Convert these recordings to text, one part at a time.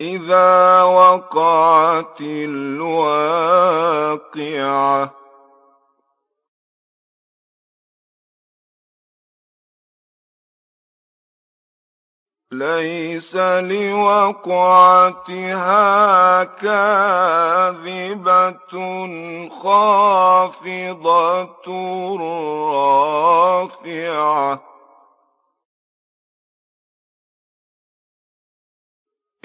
إذا وقعت الواقعة. ليس لوقعتها كاذبة خافضة رافعة.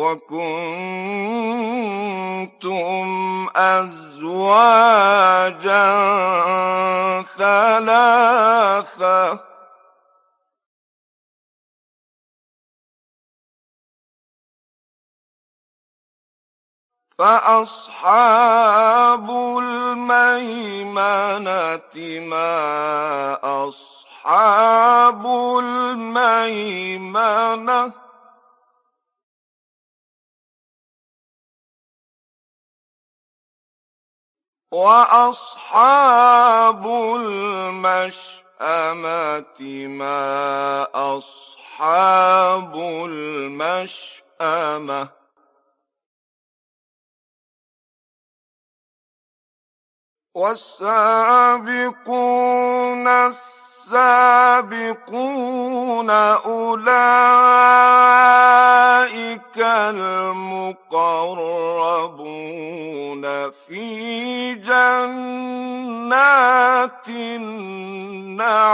وكنتم أزواجا ثلاثة. فأصحاب الميمنة ما أصحاب الميمنة؟ وأصحاب المشأمة ما أصحاب المشأمة والسابقون السابقون أولئك المقربون في جنات النعيم.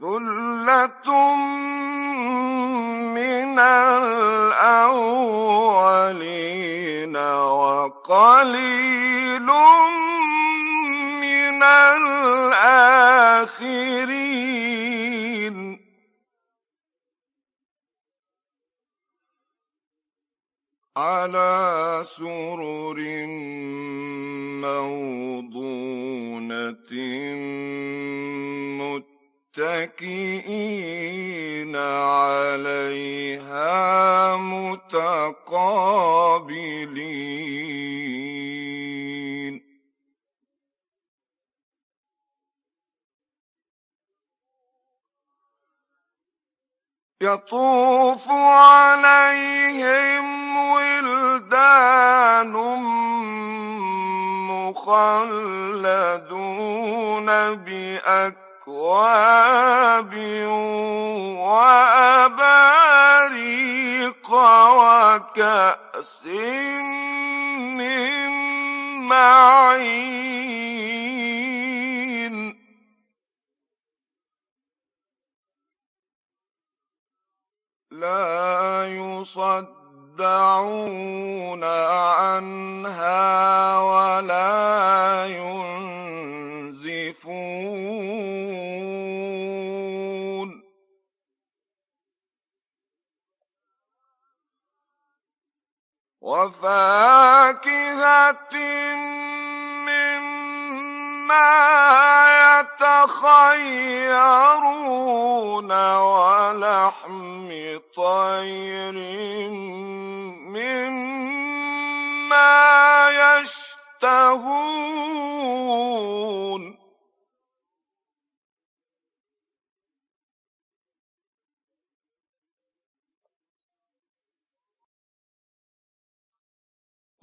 ثلة وقليل من الآخرين. مخلدون بأكبر أكواب وأباريق وكأس من معين لا يصدعون عنها ولا ينزفون. وفاكهة مما يتخيرون ولحم طير مما يشتهون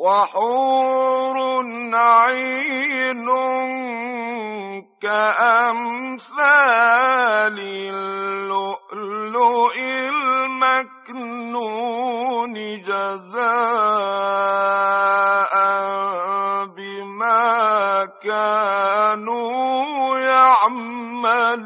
وحور عين كأمثال اللؤلؤ المكنون جزاء بما كانوا يعملون.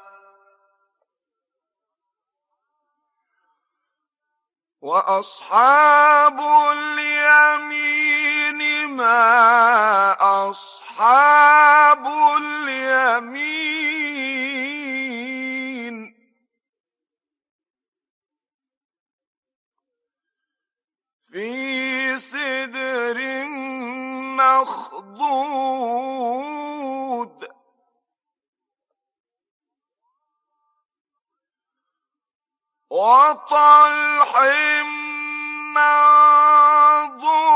وأصحاب اليمين ما أصحاب اليمين؟ في سدر مخضود وطلح منضود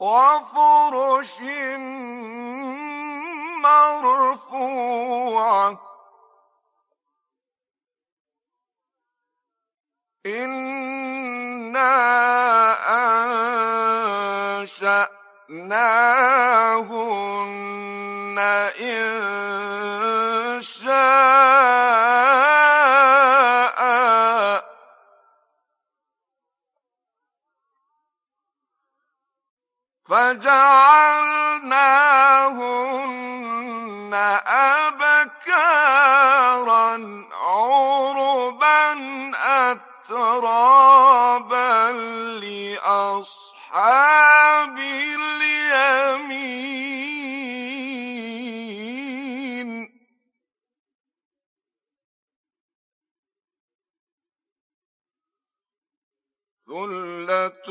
وفرش مرفوعة إنا أنشأناهن إن شاء فجعلناهن أبكارا عربا أترابا لأصحاب اليمين. ثلة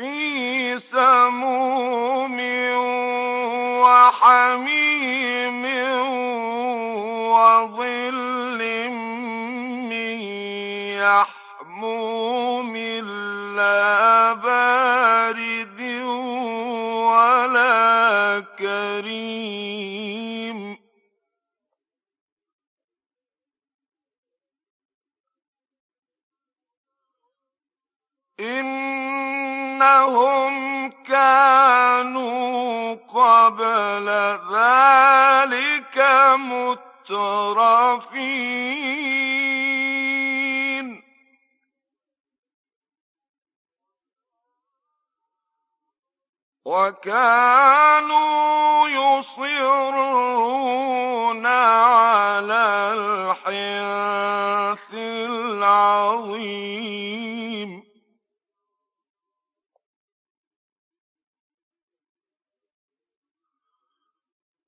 في سموم وحميم وظل من يحموم لا بارد قبل مترفين. وكانوا يصرون على الحنث العظيم.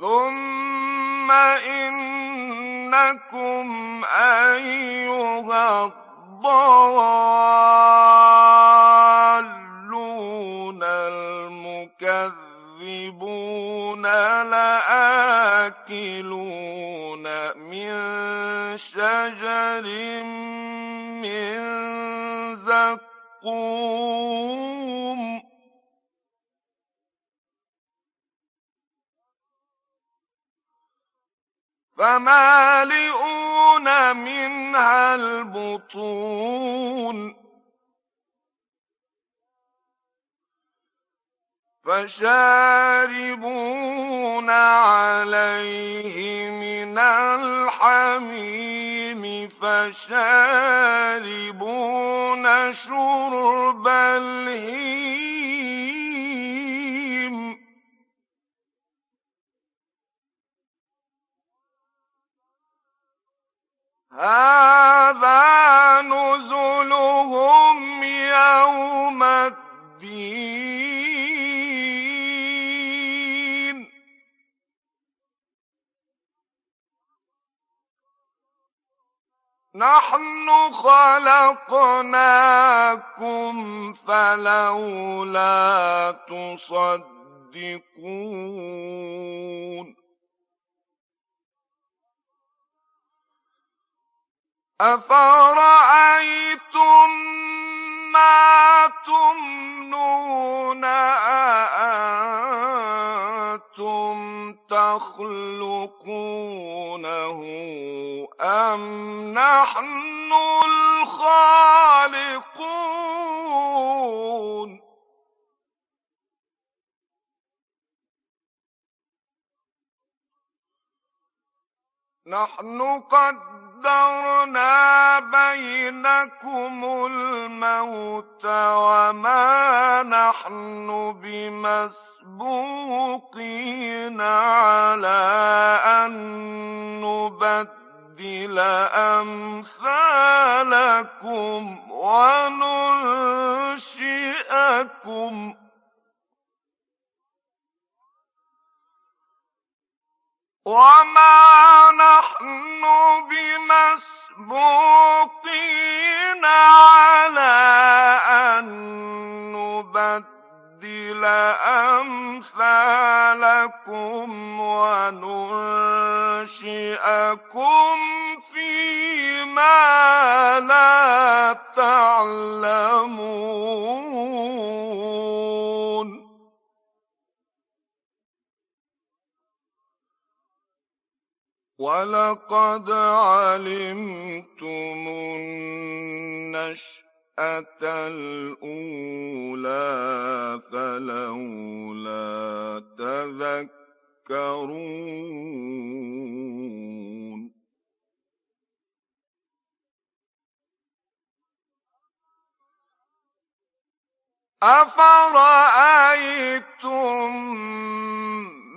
ثم إنكم أيها الضالون المكذبون لآكلون من شجر من زقوم فمالئون منها البطون. فشاربون عليه من الحميم فشاربون شرب الهيم. هذا نزلهم يوم الدين. نحن خلقناكم فلولا تصدقون. أفرأيتم ما تمنون أأنتم تخلقونه أم نحن الخالقون؟ نحن قدرنا بينكم الموت وما نحن بمسبوقين على أن نبدل أمثالكم وننشئكم. وما بمسبوقين على أن نبدل أمثالكم وننشئكم فيما لا تعلمون ولقد علمتم النشأة الأولى فلولا تذكرون. أفرأيتم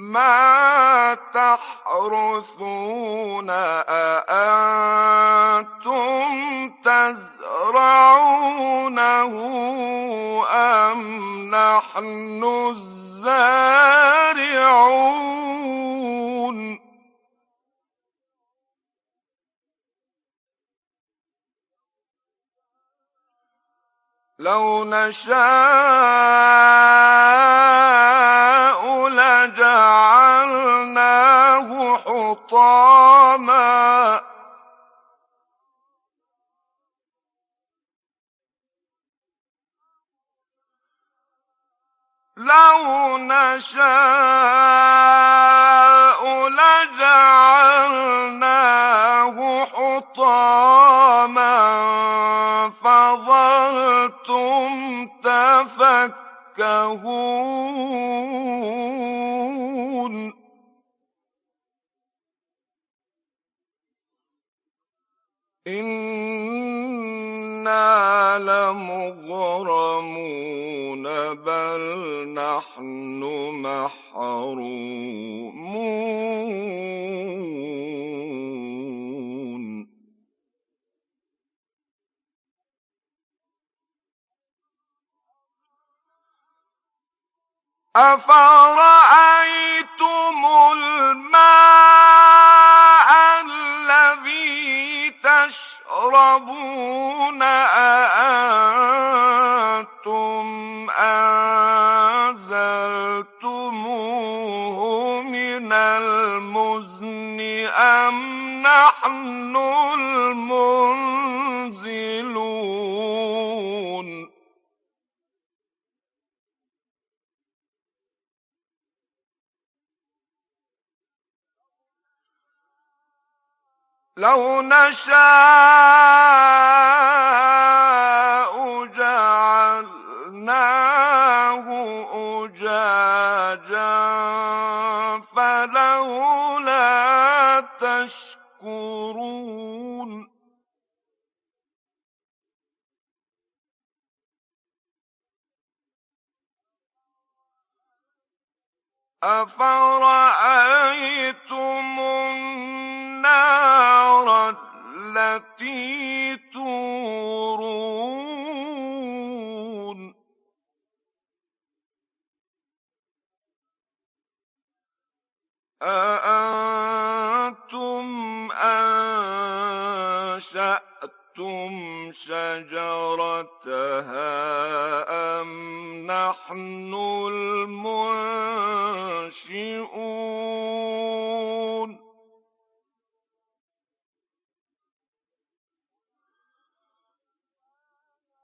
ما تحرثون أأنتم تزرعونه أم نحن الزارعون لو نشاء لجعلناه حطاما. لو نشاء لجعلناه تفكهون إنا لمغرمون بل نحن محرومون. أفرأيتم الماء الذي تشربون أأنتم أنزلتموه من المزن أم نحن نشاء جعلناه أجاجا فلولا تشكرون أفرأيتم التي تورون. أأنتم أنشأتم شجرتها أم نحن المنشئون؟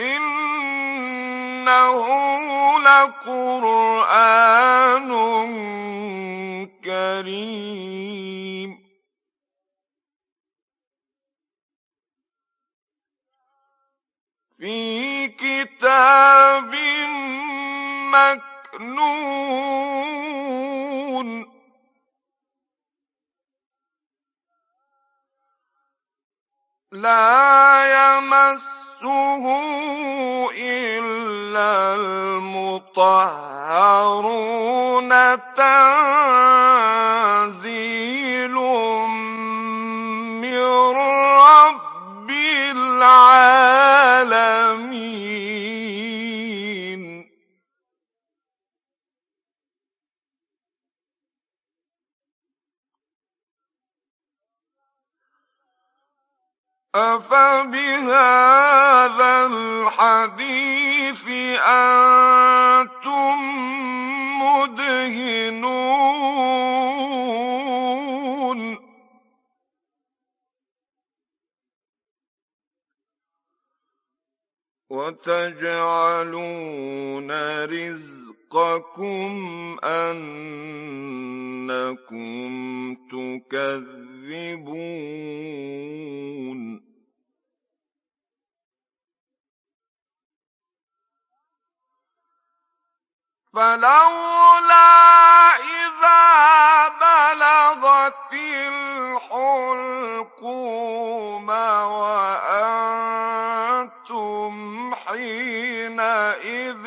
إنه لقرآن كريم. في كتاب مكنون. لا يمسه إلا المطهرون تنزيل من رب العالمين. أفبهذا الحديث أنتم مدهنون وتجعلون رزقكم رزقكم أنكم تكذبون. فلولا إذا بلغت الحلقوم وأنتم حينئذ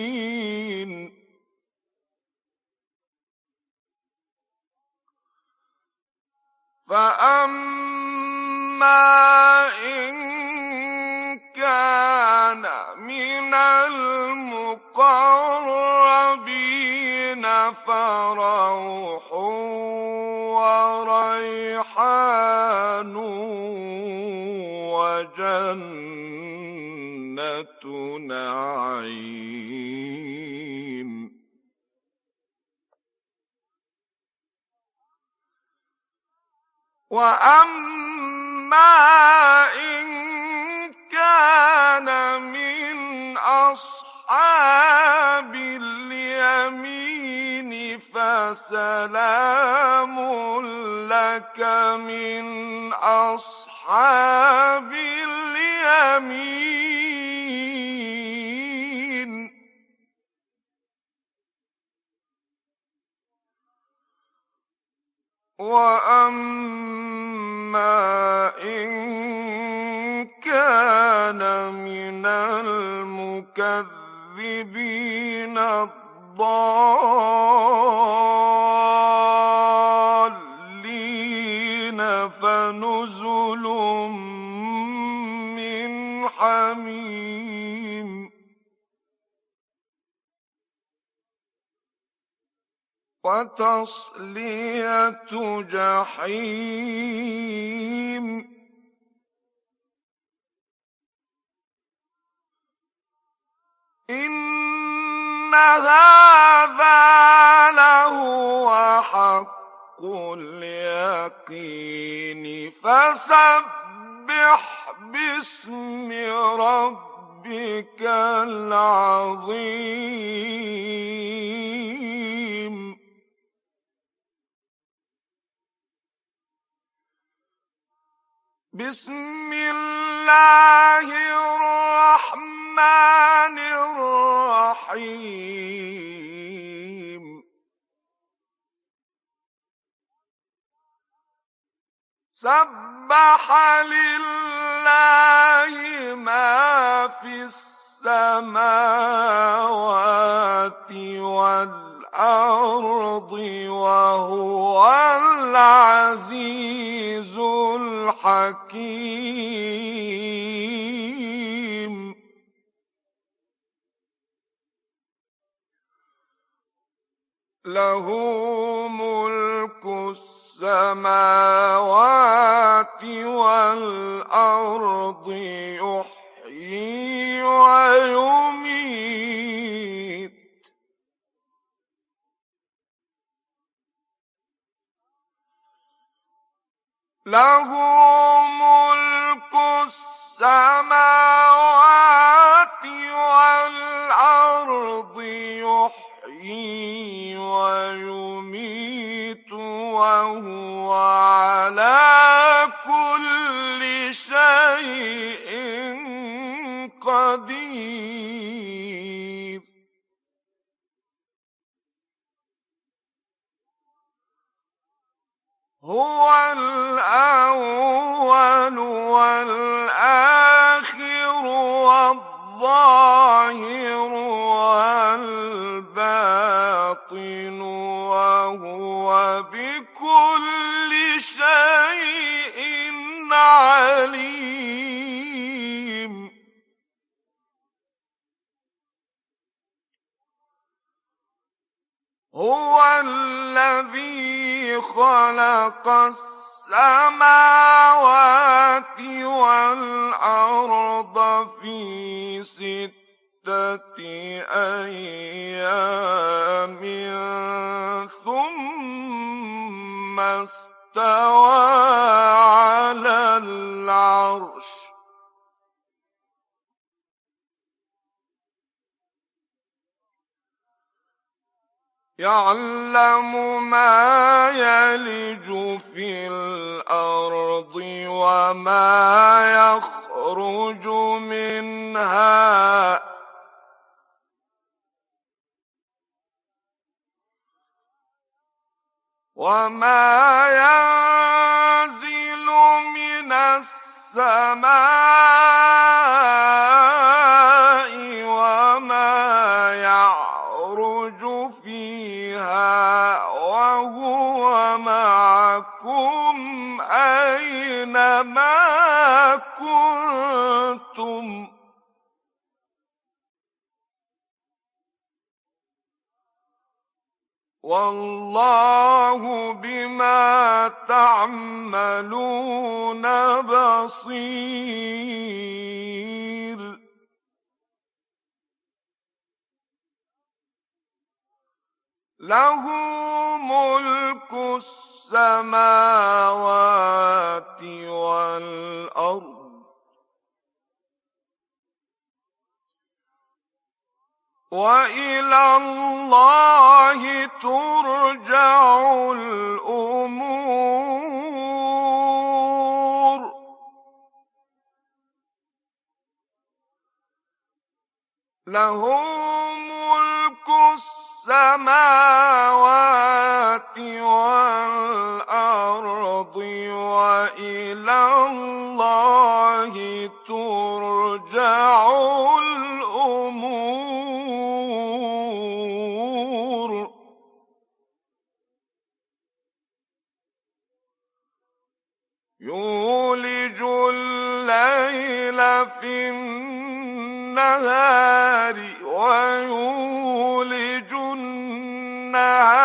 فأما إن كان واما ان كان من اصحاب اليمين فسلام لك من اصحاب اليمين واما من المكذبين الضالين وتصلية جحيم. إن هذا لهو حق اليقين. فسبح باسم ربك العظيم. بسم الله الرحمن الرحيم. سبح لله ما في السماوات والأرض وهو العزيز الحكيم. له ملك السماوات والأرض يحيي ويميت. له ملك السماوات والأرض يحيي ويميت وهو على كل شيء قدير. هو الأول والآخر والظاهر والباطن وهو بكل شيء عليم. هو الذي خلق السماوات والأرض في ستة أيام ثم استوى على العرش. يعلم ما يلج في الأرض وما يخرج منها. وما ينزل من السماء أينما كنتم؟ والله بما تعملون بصير. له ملك السماوات والارض وإلى الله ترجع الأمور. له ملك السماوات النهار ويولج النهار.